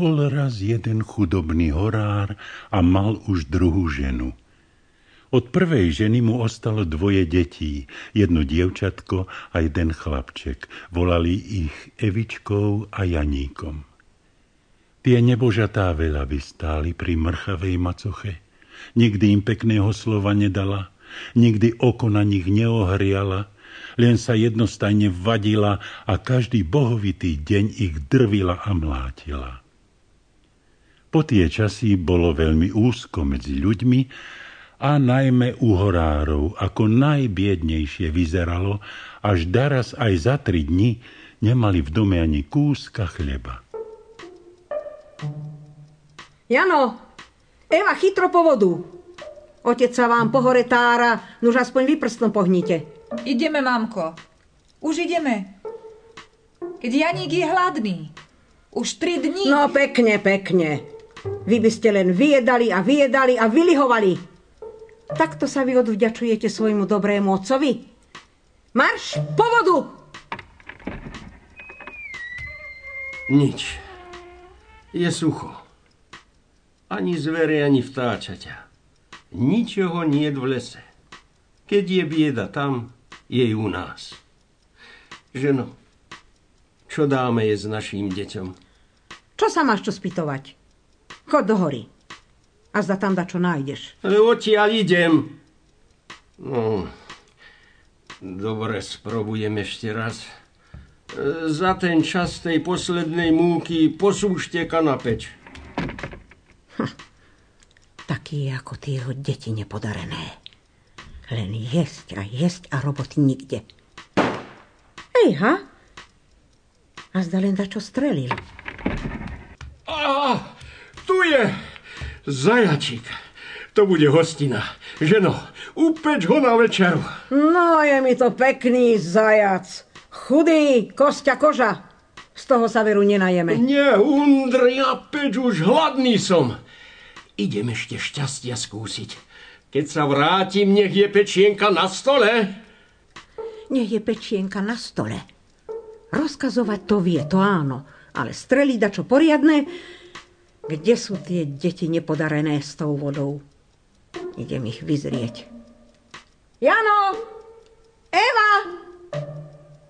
Bol raz jeden chudobný horár a mal už druhú ženu. Od prvej ženy mu ostalo dvoje detí, jedno dievčatko a jeden chlapček. Volali ich Evičkou a Janíkom. Tie nebožatá veľa vystáli pri mrchavej macoche. Nikdy im pekného slova nedala, nikdy oko na nich neohriala, len sa jednostajne vadila a každý bohovitý deň ich drvila a mlátila. Po tie časy bolo veľmi úzko medzi ľuďmi a najmä u horárov, ako najbiednejšie vyzeralo, až daraz aj za tri dni nemali v dome ani kúska chleba. Jano, Eva, chytro po vodu. Otec sa vám pohore tára, nuž aspoň vy prstom pohnite. Ideme, mamko. Už ideme. Keď Janík je hladný. Už tri dní. No pekne, pekne. Vy by ste len vyjedali a vyjedali a vylihovali. Takto sa vy odvďačujete svojmu dobrému otcovi? Marš, po vodu! Nič. Je sucho. Ani zvere, ani vtáčaťa. Ničoho nie v lese. Keď je bieda tam, je u nás. Ženo, čo dáme je s naším deťom? Čo sa máš čo spýtovať? Chod do hory. A zda tam čo nájdeš. Ale odtiaľ idem. No, dobre, sprobujem ešte raz. Za ten čas tej poslednej múky posúšte kanapeč. Hm. Taký ako tie jeho deti nepodarené. Len jesť a jesť a roboty nikde. Ejha, a zda len čo strelil. Ah! Je zajačík. To bude hostina. Ženo, upeč ho na večeru. No, je mi to pekný zajac. Chudý, kosťa koža. Z toho sa veru nenajeme. Nie, undr, ja peč už hladný som. Idem ešte šťastia skúsiť. Keď sa vrátim, nech je pečienka na stole. Nech je pečienka na stole. Rozkazovať to vie, to áno. Ale streliť čo poriadne, kde sú tie deti nepodarené s tou vodou? Idem ich vyzrieť. Jano! Eva!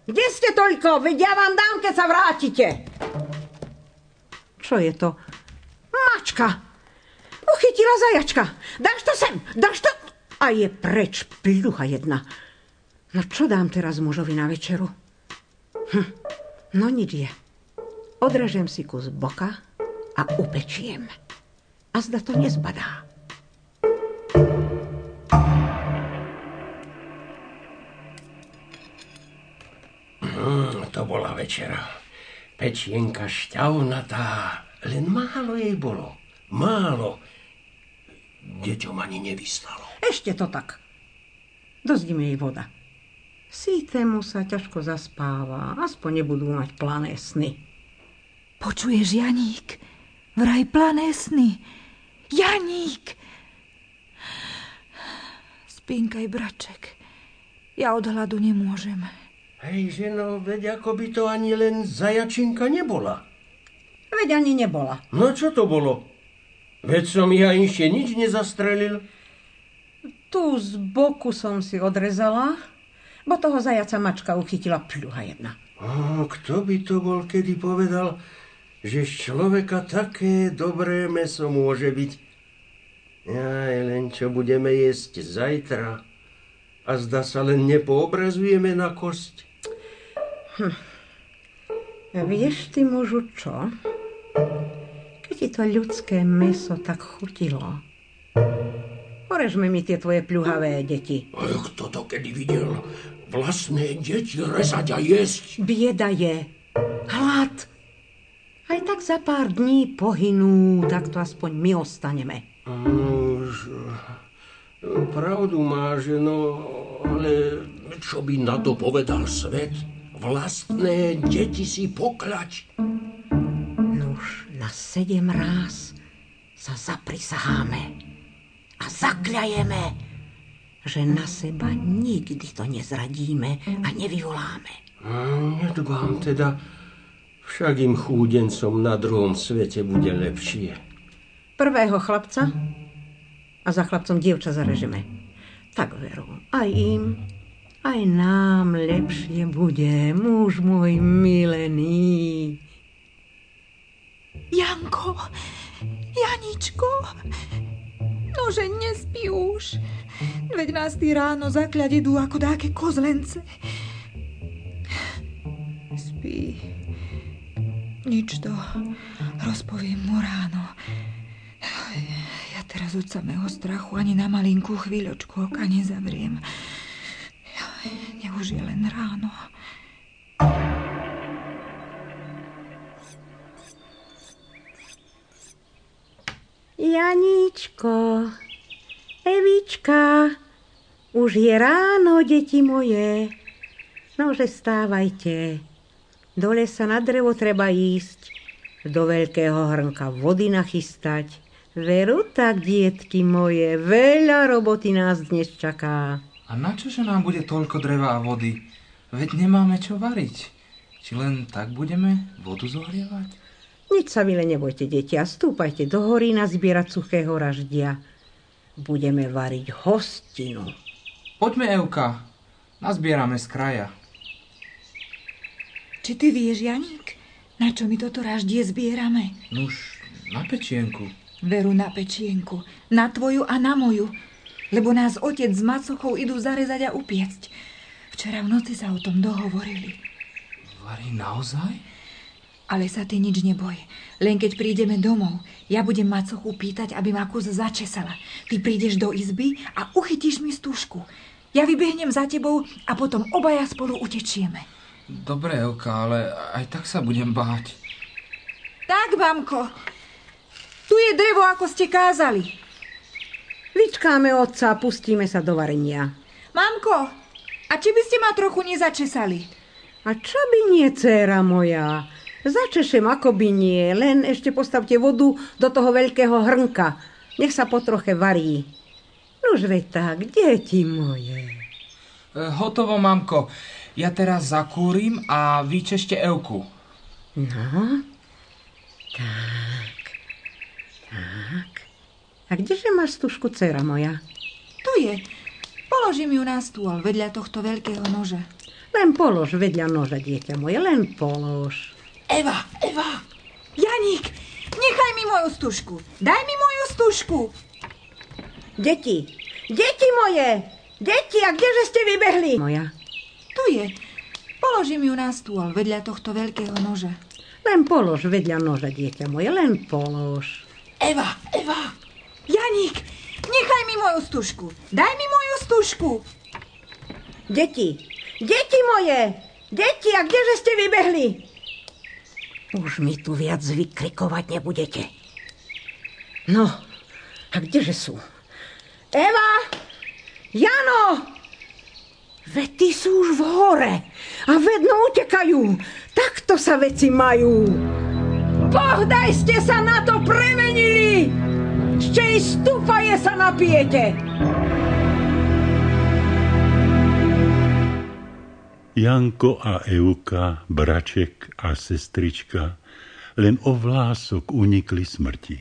Kde ste toľko? Veď ja vám dám, keď sa vrátite. Čo je to? Mačka! Uchytila zajačka. Dáš to sem, dáš to... A je preč, pľucha jedna. No čo dám teraz mužovi na večeru? Hm, no nič je. Odrežem si kus boka, a upečiem. A zda to nezbadá. Mm, to bola večera. Pečienka šťavnatá, len málo jej bolo. Málo. Deťom ani nevystalo. Ešte to tak. Dozdíme jej voda. Sítému sa ťažko zaspáva, aspoň nebudú mať plané sny. Počuješ, Janík? Vraj plané sny. Janík! Spínkaj, braček. Ja od hladu nemôžem. Hej, ženo, veď ako by to ani len zajačinka nebola. Veď ani nebola. No čo to bolo? Veď som ja ešte nič nezastrelil. Tu z boku som si odrezala, bo toho zajaca mačka uchytila pľuha jedna. O, kto by to bol, kedy povedal, že z človeka také dobré meso môže byť. Aj len čo budeme jesť zajtra. A zda sa len nepoobrazujeme na kosť. Hm. Vieš ty, mužu, čo? Keď ti to ľudské meso tak chutilo, porežme mi tie tvoje pľuhavé deti. A kto to kedy videl? Vlastné deti rezať a jesť? Bieda je. Hlad. Tak za pár dní pohynú, tak to aspoň my ostaneme. Už, pravdu máš, no, ale čo by na to povedal svet? Vlastné deti si pokľať. Nuž, na sedem ráz sa zaprisaháme a zakľajeme, že na seba nikdy to nezradíme a nevyvoláme. Nedbám teda, Však im chúdencom na druhom svete bude lepšie. Prvého chlapca a za chlapcom dievča zarežeme. Tak veru, aj im, aj nám lepšie bude, muž môj milený. Janko, Janičko, nože nespí už. Veď nás ty ráno zakľať idú ako dáke kozlence. Spí. Nič to. Rozpoviem mu ráno. Ja teraz od samého strachu ani na malinkú chvíľočku oka nezavriem. Nech je len ráno. Janíčko, Evička, už je ráno, deti moje. Nože stávajte. Do lesa na drevo treba ísť, do veľkého hrnka vody nachystať. Veru tak, dietky moje, veľa roboty nás dnes čaká. A na čože nám bude toľko dreva a vody? Veď nemáme čo variť. Či len tak budeme vodu zohrievať? Nič sa vile nebojte, deti, a stúpajte do hory nazbierať suchého raždia. Budeme variť hostinu. Poďme, Euka. Nazbierame z kraja. Či ty vieš, Janík, na čo my toto raždie zbierame? Nuž, na pečienku. Veru na pečienku, na tvoju a na moju, lebo nás otec s macochou idú zarezať a upiecť. Včera v noci sa o tom dohovorili. Varí naozaj? Ale sa ty nič neboj. Len keď prídeme domov, ja budem macochu pýtať, aby ma kus začesala. Ty prídeš do izby a uchytíš mi stúžku. Ja vybehnem za tebou a potom obaja spolu utečieme. Dobre, Elka, ale aj tak sa budem báť. Tak, mamko. Tu je drevo, ako ste kázali. Vyčkáme otca a pustíme sa do varenia. Mamko, a či by ste ma trochu nezačesali? A čo by nie, dcéra moja? Začešem, ako by nie, len ešte postavte vodu do toho veľkého hrnka. Nech sa potroche varí. Nož veď tak, deti moje. E, hotovo, mamko. Ja teraz zakúrim a vyčešte Euku. No, tak, tak. A kdeže máš stužku, dcera moja? Tu je. Položím ju na stôl vedľa tohto veľkého noža. Len polož vedľa noža, dieťa moje, len polož. Eva, Eva! Janík, nechaj mi moju stužku. Daj mi moju stužku. Deti, deti moje! Deti, a kdeže ste vybehli? Moja. Tu je. Položím ju na stôl vedľa tohto veľkého noža. Len polož vedľa noža, dieťa moje, len polož. Eva, Eva! Janík, nechaj mi moju stužku. Daj mi moju stužku. Deti, deti moje! Deti, a kdeže ste vybehli? Už mi tu viac vykrikovať nebudete. No, a kdeže sú? Eva! Jano! Veď ty sú už v hore a vedno utekajú. Takto sa veci majú. Pohdaj ste sa na to premenili! Z čej stupaje sa napijete? Janko a Euka, braček a sestrička len o vlások unikli smrti.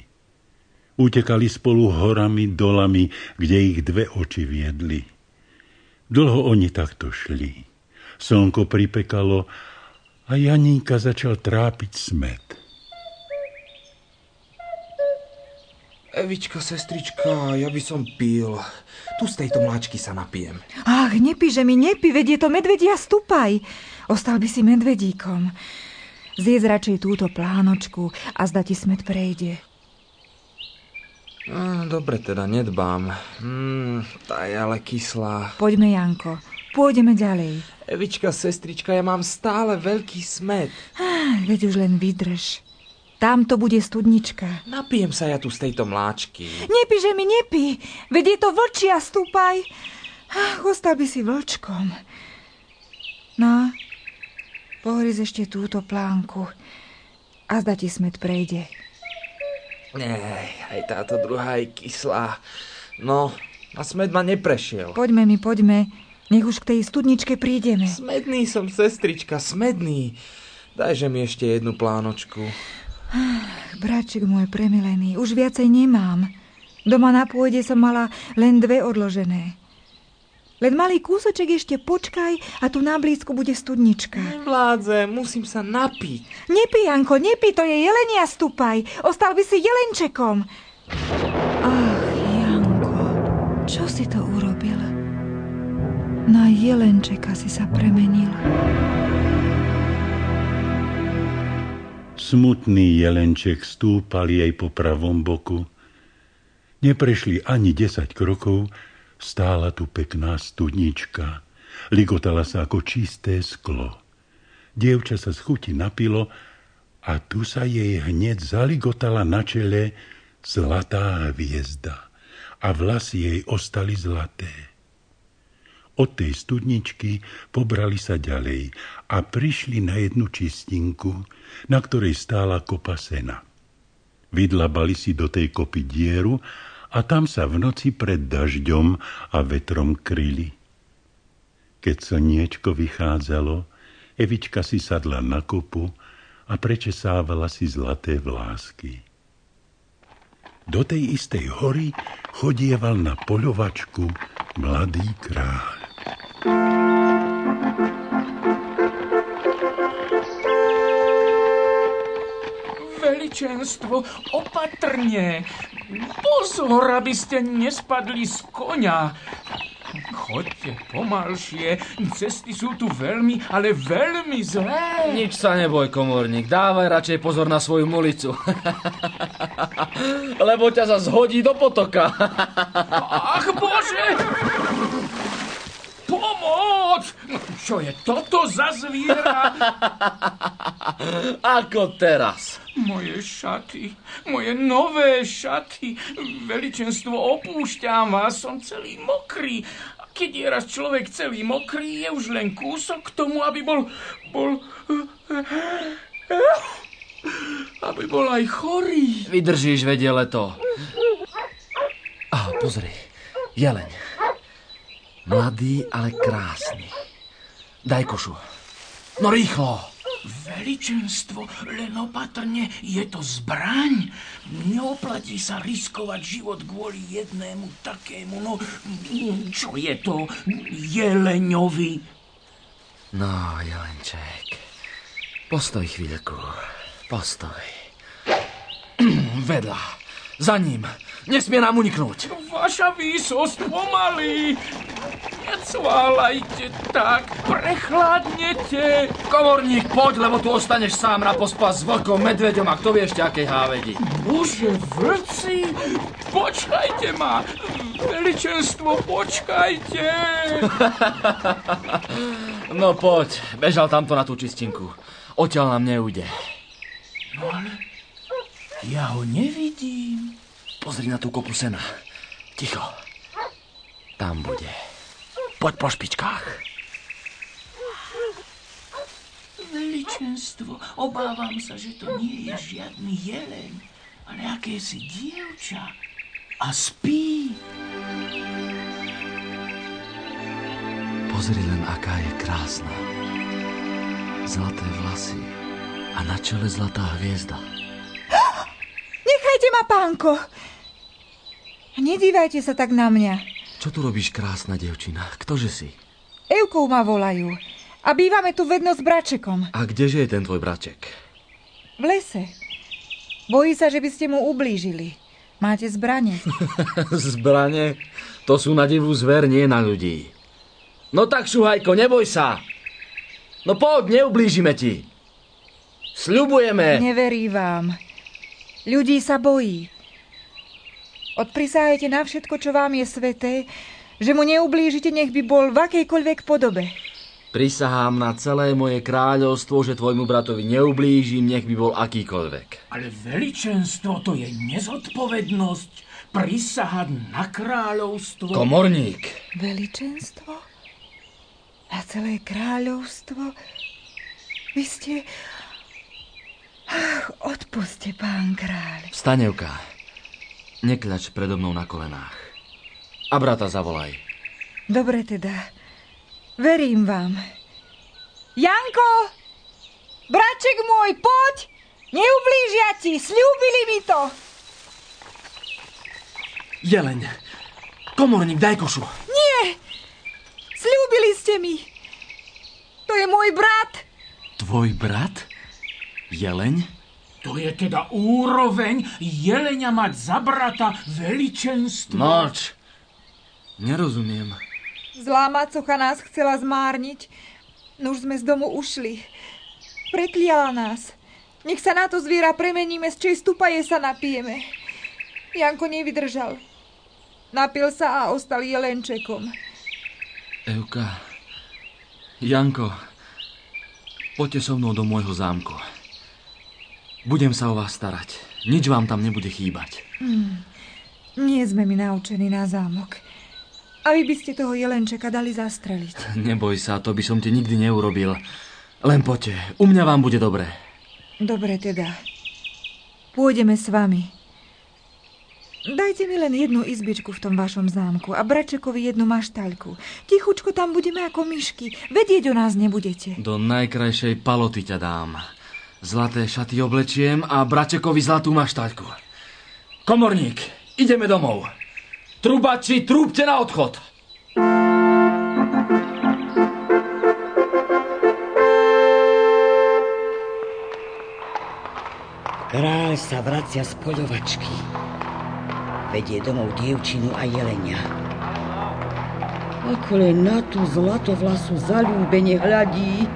Utekali spolu horami, dolami, kde ich dve oči viedli. Dlho oni takto šli. Slnko pripekalo a Janíka začal trápiť smet. Evička, sestrička, ja by som pil. Tu z tejto mláčky sa napijem. Ach, nepí, že mi nepí, veď je to medvedia stupaj. Ostal by si medvedíkom. Zjedz radšej túto plánočku a zda ti smet prejde. Dobre, teda nedbám. Mm, tá je ale kyslá. Poďme, Janko, pôjdeme ďalej. Evička, sestrička, ja mám stále veľký smet. Ah, veď už len vydrž. Tam to bude studnička. Napijem sa ja tu z tejto mláčky. Nepí, že mi nepí. Veď je to vlčia stúpaj. Ach, ostal by si vlčkom. No, pohryz ešte túto plánku. A zda ti smet prejde. Ej, aj táto druhá je kyslá. No, a smet ma neprešiel. Poďme mi, poďme. Nech už k tej studničke prídeme. Smedný som, sestrička, smedný. Dajže mi ešte jednu plánočku. Bráčik môj premilený, už viacej nemám. Doma na pôde som mala len dve odložené. Len malý kúsoček ešte počkaj a tu na blízku bude studnička. Vládze, musím sa napiť. Nepí, Janko, nepí, to je jelenia stupaj. Ostal by si jelenčekom. Ach, Janko, čo si to urobil? Na jelenčeka si sa premenil. Smutný jelenček stúpal jej po pravom boku. Neprešli ani desať krokov, Stála tu pekná studnička. Ligotala sa ako čisté sklo. Dievča sa z chuti napilo a tu sa jej hneď zaligotala na čele zlatá hviezda a vlasy jej ostali zlaté. Od tej studničky pobrali sa ďalej a prišli na jednu čistinku, na ktorej stála kopa sena. Vydlabali si do tej kopy dieru a tam sa v noci pred dažďom a vetrom kryli. Keď slniečko vychádzalo, Evička si sadla na kopu a prečesávala si zlaté vlásky. Do tej istej hory chodieval na poľovačku mladý kráľ. Veličenstvo, opatrne. Pozor, aby ste nespadli z konia. Choďte pomalšie, cesty sú tu veľmi, ale veľmi zlé. Nič sa neboj, komorník, dávaj radšej pozor na svoju mulicu. Lebo ťa sa zhodí do potoka. Ach, Bože! Pomoc! Čo je toto za zviera? Ako teraz? Moje šaty, moje nové šaty. Veličenstvo, opúšťam vás, som celý mokrý. A keď je raz človek celý mokrý, je už len kúsok k tomu, aby bol... bol... aby bol aj chorý. Vydržíš, vedie leto. A pozri, jeleň. Mladý, ale krásny. Daj košu. No rýchlo. Veličenstvo, len opatrne, je to zbraň. Neoplatí sa riskovať život kvôli jednému takému, no čo je to, jeleňovi? No, jelenček, postoj chvíľku, postoj. Vedľa, za ním, nesmie nám uniknúť. Vaša výsosť pomaly. Necválajte tak, prechladnete. Komorník, poď, lebo tu ostaneš sám na pospas s vlkom, medveďom a kto vie ešte akej hávedi. Bože, vlci, počkajte ma. Veličenstvo, počkajte. no poď, bežal tamto na tú čistinku. Odtiaľ nám neujde. No ale ja ho nevidím. Pozri na tú kopu sena. Ticho. Tam bude. Poď po špičkách. Veličenstvo, obávam sa, že to nie je žiadny jeleň, ale akési dievča. A spí. Pozri len, aká je krásna. Zlaté vlasy a na čele zlatá hviezda. Nechajte ma, pánko! Nedívajte sa tak na mňa. Čo tu robíš, krásna devčina? Ktože si? Evkou ma volajú. A bývame tu vedno s bračekom. A kdeže je ten tvoj braček? V lese. Bojí sa, že by ste mu ublížili. Máte zbranie. zbranie? To sú na divú zver, nie na ľudí. No tak, Šuhajko, neboj sa. No poď, neublížime ti. Sľubujeme. Neverí vám. Ľudí sa bojí. Odprisahajte na všetko, čo vám je sveté, že mu neublížite, nech by bol v akejkoľvek podobe. Prisahám na celé moje kráľovstvo, že tvojmu bratovi neublížim, nech by bol akýkoľvek. Ale veličenstvo to je nezodpovednosť. Prisahať na kráľovstvo. Komorník. Veličenstvo? Na celé kráľovstvo? Vy ste... Ach, odpuste, pán kráľ. Stanevka, Nekľač predo mnou na kolenách. A brata zavolaj. Dobre teda. Verím vám. Janko! Braček môj, poď! Neublížia ti, slúbili mi to. Jeleň, komorník, daj košu. Nie, slúbili ste mi. To je môj brat. Tvoj brat? Jeleň? To je teda úroveň jelenia mať za brata veličenstvo. Moč. Nerozumiem. Zlá macocha nás chcela zmárniť. No už sme z domu ušli. Prekliala nás. Nech sa na to zviera premeníme, z čej stupaje sa napijeme. Janko nevydržal. Napil sa a ostal jelenčekom. Euka, Janko, poďte so mnou do môjho zámku. Budem sa o vás starať. Nič vám tam nebude chýbať. Hmm. Nie sme mi naučení na zámok. A vy by ste toho jelenčeka dali zastreliť. Neboj sa, to by som ti nikdy neurobil. Len poďte, u mňa vám bude dobre. Dobre teda. Pôjdeme s vami. Dajte mi len jednu izbičku v tom vašom zámku a Bračekovi jednu maštaľku. Tichučko tam budeme ako myšky. Vedieť o nás nebudete. Do najkrajšej paloty ťa dám. Zlaté šaty oblečiem a Bračekovi zlatú maštaľku. Komorník, ideme domov. Trubači, trúbte na odchod. Kráľ sa vracia z poľovačky. Vedie domov dievčinu a jelenia. Ako len na tú zlatovlasu zalúbene hľadí.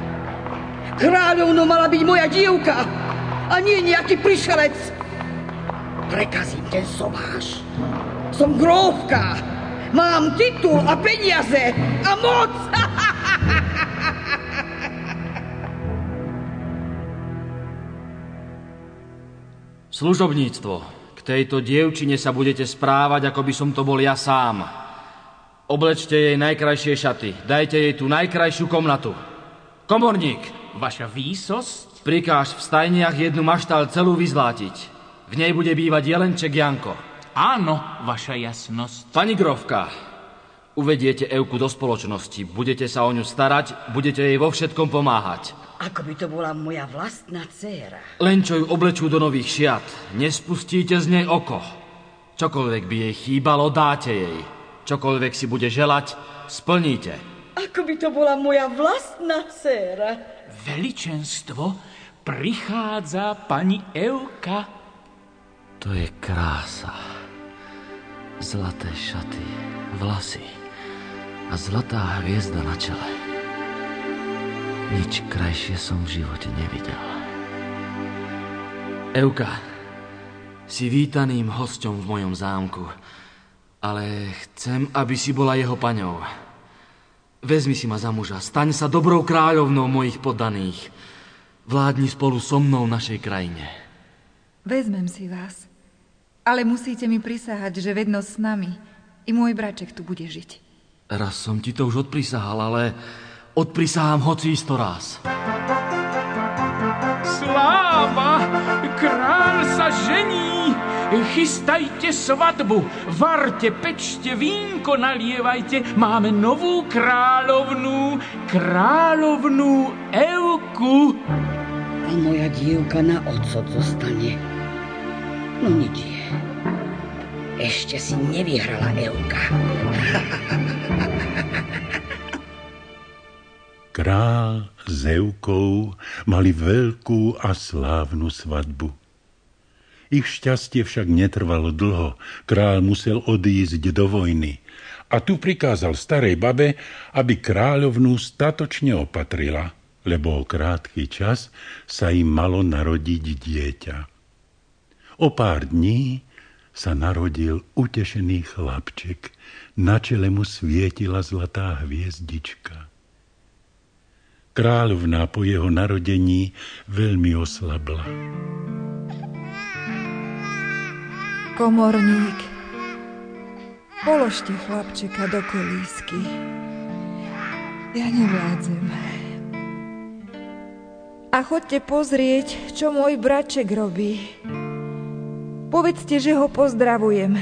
Kráľovno mala byť moja dievka a nie nejaký prišelec. Prekazím ten sobáš. Som grófka. Mám titul a peniaze a moc. Služobníctvo. K tejto dievčine sa budete správať, ako by som to bol ja sám. Oblečte jej najkrajšie šaty. Dajte jej tú najkrajšiu komnatu. Komorník, Vaša výsosť? prikáž v stajniach jednu maštal celú vyzlátiť. V nej bude bývať jelenček Janko. Áno, vaša jasnosť. Pani Grovka, uvediete Euku do spoločnosti. Budete sa o ňu starať, budete jej vo všetkom pomáhať. Ako by to bola moja vlastná dcéra. Len čo ju oblečú do nových šiat, nespustíte z nej oko. Čokoľvek by jej chýbalo, dáte jej. Čokoľvek si bude želať, splníte. Ako by to bola moja vlastná dcéra. Veličenstvo, prichádza pani Euka. To je krása. Zlaté šaty, vlasy a zlatá hviezda na čele. Nič krajšie som v živote nevidel. Euka, si vítaným hosťom v mojom zámku, ale chcem, aby si bola jeho paňou. Vezmi si ma za muža, staň sa dobrou kráľovnou mojich poddaných. Vládni spolu so mnou v našej krajine. Vezmem si vás. Ale musíte mi prisahať, že vedno s nami i môj braček tu bude žiť. Raz som ti to už odprisahal, ale odprisahám hoci isto raz. Sláva! Kráľ sa žení! Chystajte svadbu, varte, pečte, vínko nalievajte. Máme novú kráľovnú, kráľovnú Euku. A moja dievka na odsud zostane. No nič je. Ešte si nevyhrala Euka. Král s Eukou mali veľkú a slávnu svadbu. Ich šťastie však netrvalo dlho. Král musel odísť do vojny. A tu prikázal starej babe, aby kráľovnú statočne opatrila, lebo o krátky čas sa im malo narodiť dieťa. O pár dní sa narodil utešený chlapček, na čele mu svietila zlatá hviezdička. Kráľovná po jeho narodení veľmi oslabla. Komorník, položte chlapčeka do kolísky. Ja nevládzem. A chodte pozrieť, čo môj braček robí. Povedzte, že ho pozdravujem.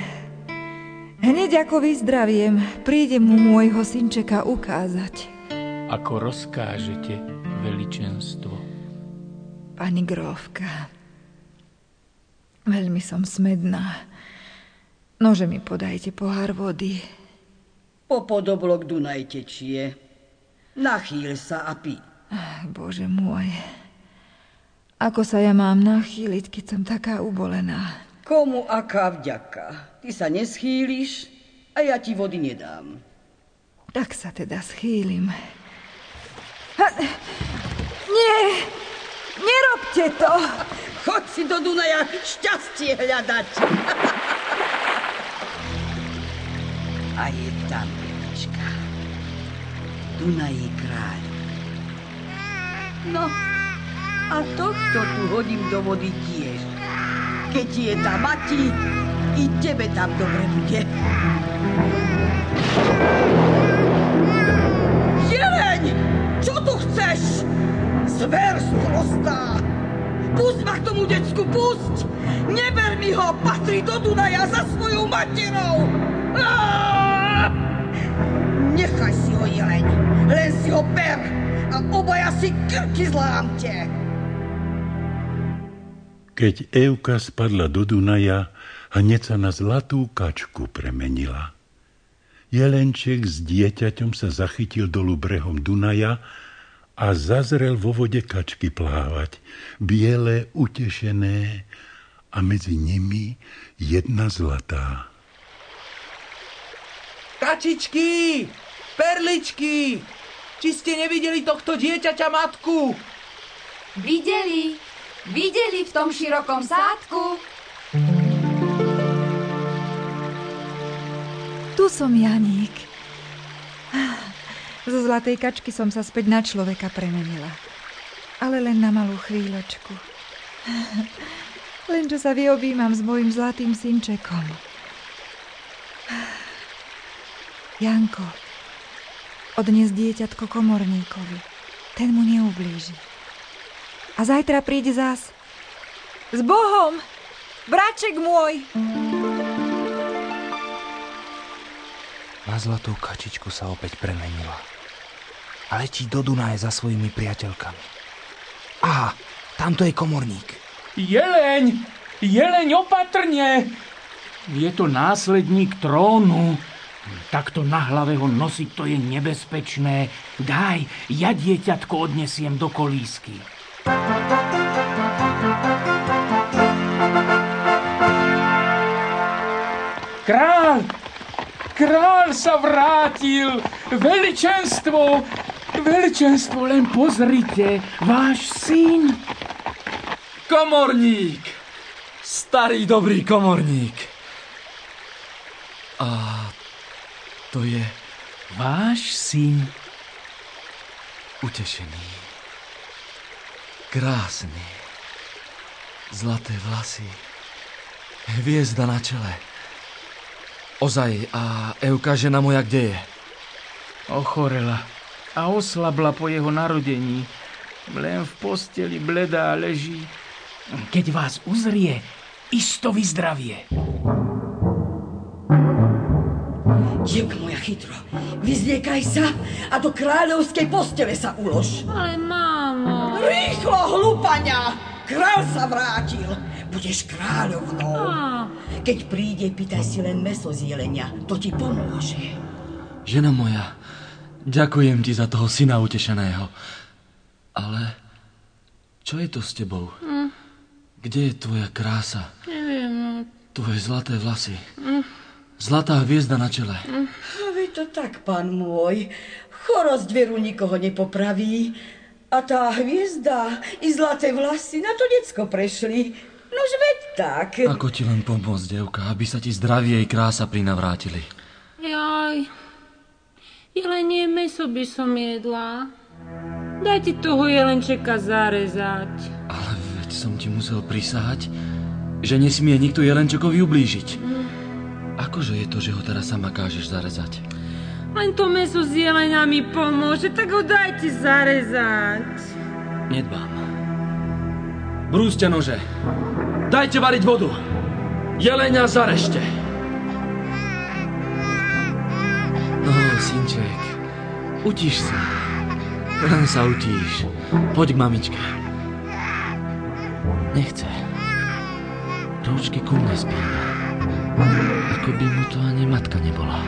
Hneď ako vyzdraviem, príde mu môjho synčeka ukázať. Ako rozkážete veličenstvo. Pani Grófka, veľmi som smedná. Nože mi podajte pohár vody. Po podoblok Dunaj tečie. Nachýl sa a pí. Ach, Bože môj. Ako sa ja mám nachýliť, keď som taká ubolená? Komu aká vďaka? Ty sa neschýliš a ja ti vody nedám. Tak sa teda schýlim. Ha, nie, nerobte to. Chod si do Dunaja šťastie hľadať. A je tam, Evička. Dunaj je kráľ. No, a tohto tu hodím do vody tiež. Keď je tá mati, i tebe tam dobre bude. Jeleň! Čo tu chceš? Zver sprostá! Pusť ma k tomu decku, pusť! Neber mi ho, patrí do Dunaja za svojou materou! Á! Nechaj si ho, jeleň, len si ho ber a obaja si krky zlámte. Keď Evka spadla do Dunaja, hneď sa na zlatú kačku premenila. Jelenček s dieťaťom sa zachytil dolu brehom Dunaja a zazrel vo vode kačky plávať, biele, utešené a medzi nimi jedna zlatá. Kačičky! Perličky! Či ste nevideli tohto dieťaťa matku? Videli, videli v tom širokom sádku. Tu som Janík. Zo zlatej kačky som sa späť na človeka premenila. Ale len na malú chvíľočku. Len čo sa vyobímam s mojim zlatým synčekom. Janko, odnes dieťatko komorníkovi. Ten mu neublíži. A zajtra príde zás. S Bohom! Braček môj! Na zlatú kačičku sa opäť premenila. A letí do Dunaje za svojimi priateľkami. Aha, tamto je komorník. Jeleň! Jeleň opatrne! Je to následník trónu. Takto na hlave ho nosiť to je nebezpečné. Daj, ja dieťatko odnesiem do kolísky. Král! Král sa vrátil! Veličenstvo! Veličenstvo, len pozrite, váš syn. Komorník! Starý dobrý komorník. A to je Váš syn. utešený. Krásny. Zlaté vlasy. Hviezda na čele. Ozaj, a Euka, žena moja, kde je? Ochorela a oslabla po jeho narodení. Len v posteli bledá leží. Keď vás uzrie, isto vyzdravie. Dievka moja chytro, vyzliekaj sa a do kráľovskej postele sa ulož. Ale mámo... Rýchlo, hlupania! Král sa vrátil. Budeš kráľovnou. Á. Keď príde, pýtaj si len meso z jelenia. To ti pomôže. Žena moja, ďakujem ti za toho syna utešeného. Ale čo je to s tebou? Kde je tvoja krása? Neviem, no. Tvoje zlaté vlasy. Zlatá hviezda na čele. A vy to tak, pán môj. Chorosť veru nikoho nepopraví. A tá hviezda i zlaté vlasy na to decko prešli. Nož veď tak. Ako ti len pomôcť, devka, aby sa ti zdravie i krása prinavrátili. Jaj. Jelenie meso by som jedla. Dajte toho jelenčeka zarezať. Ale veď som ti musel prisahať, že nesmie nikto Jelenčekovi ublížiť. Akože je to, že ho teraz sama kážeš zarezať? Len to meso z jelenia mi pomôže, tak ho dajte zarezať. Nedbám. Brúste nože. Dajte variť vodu. Jelenia zarešte. No, synček, utíš sa. Len sa utíš. Poď k mamičke. Nechce. Rúčky ku mne spíva. Ako by mu to ani matka nebola.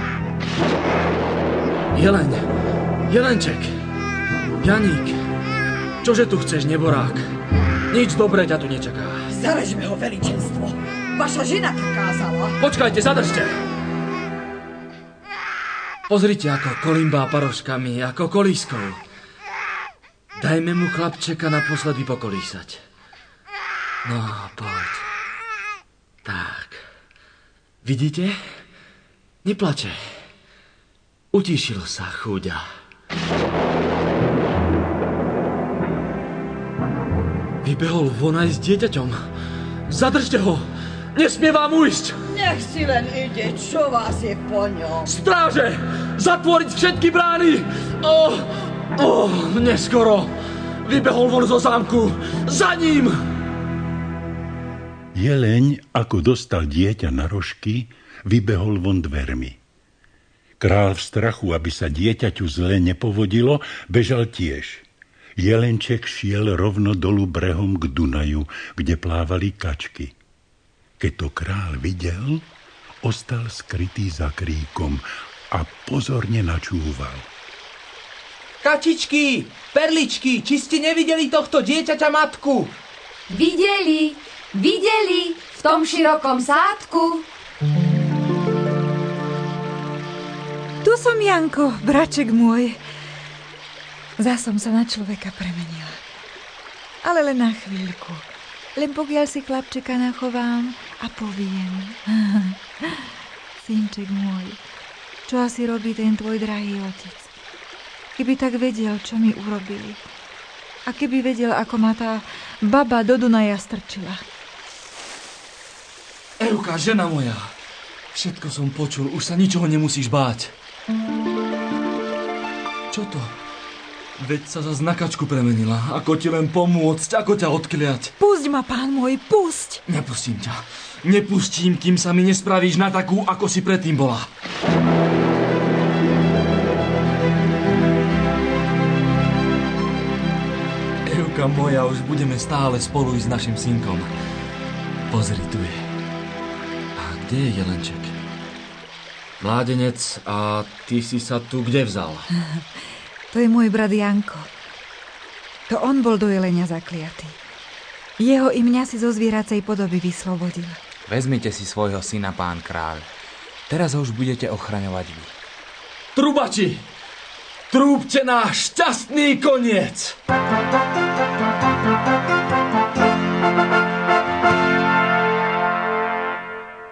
Jeleň! Jelenček! Janík! Čože tu chceš, neborák? Nič dobré ťa tu nečaká. Zarežme ho veličenstvo. Vaša žena tak kázala. Počkajte, zadržte! Pozrite, ako kolimbá paroškami, ako kolískou. Dajme mu chlapčeka naposledy pokolísať. No, poď. Tak. Vidíte? Neplače. Utíšil sa, chúďa. Vybehol von aj s dieťaťom. Zadržte ho! Nesmie vám ujsť! Nech si len ide, čo vás je po ňom. Stráže! Zatvoriť všetky brány! O, o, neskoro! Vybehol von zo zámku! Za ním! Jeleň, ako dostal dieťa na rožky, vybehol von dvermi. Král v strachu, aby sa dieťaťu zle nepovodilo, bežal tiež. Jelenček šiel rovno dolu brehom k Dunaju, kde plávali kačky. Keď to král videl, ostal skrytý za kríkom a pozorne načúval. Kačičky, perličky, či ste nevideli tohto dieťaťa matku? Videli, videli v tom širokom sádku. Tu som, Janko, braček môj. Zá som sa na človeka premenila. Ale len na chvíľku. Len pokiaľ si chlapčeka nachovám a poviem. Synček môj, čo asi robí ten tvoj drahý otec? Keby tak vedel, čo mi urobili. A keby vedel, ako ma tá baba do Dunaja strčila. Euka, žena moja. Všetko som počul, už sa ničoho nemusíš báť. Čo to? Veď sa za znakačku premenila. Ako ti len pomôcť, ako ťa odkliať. Pusť ma, pán môj, pusť! Nepustím ťa. Nepustím, kým sa mi nespravíš na takú, ako si predtým bola. Euka moja, už budeme stále spolu s našim synkom. Pozri, tu je. A kde je Jelenček? Mládenec, a ty si sa tu kde vzal? To je môj brat Janko. To on bol do jelenia zakliatý. Jeho i mňa si zo zvieracej podoby vyslobodil. Vezmite si svojho syna, pán kráľ. Teraz ho už budete ochraňovať vy. Trubači! Trúbte náš šťastný koniec!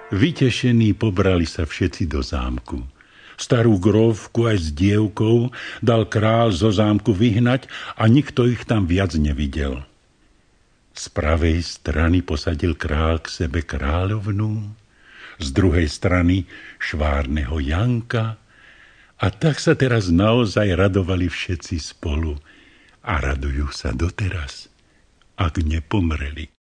Vytešení pobrali sa všetci do zámku. Starú grovku aj s dievkou dal král zo zámku vyhnať a nikto ich tam viac nevidel. Z pravej strany posadil král k sebe kráľovnú, z druhej strany švárneho Janka a tak sa teraz naozaj radovali všetci spolu a radujú sa doteraz, ak nepomreli.